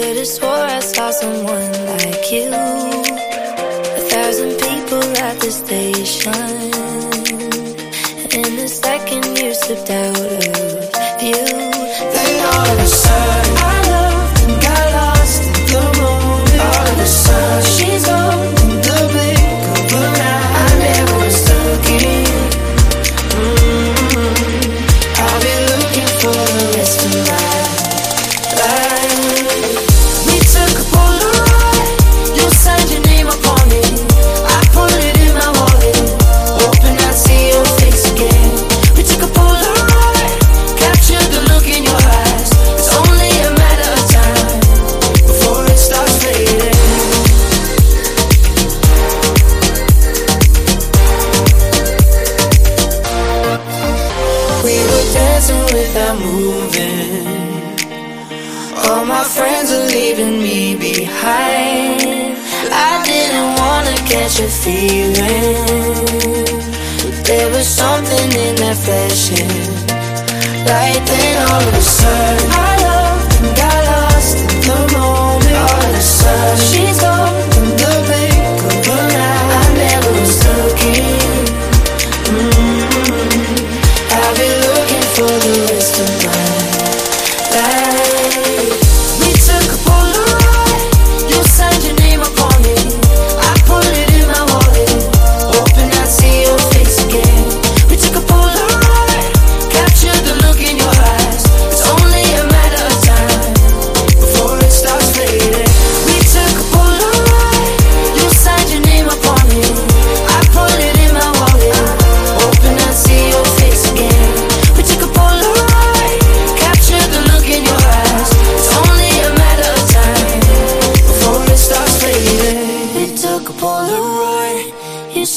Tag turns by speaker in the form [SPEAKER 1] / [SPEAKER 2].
[SPEAKER 1] could have swore I saw someone like you. A thousand people at the station. and the second, you slipped out of view.
[SPEAKER 2] I'm moving. All my friends are leaving me behind. I didn't wanna catch a feeling. But there was something in that flashing light, then all of a sudden.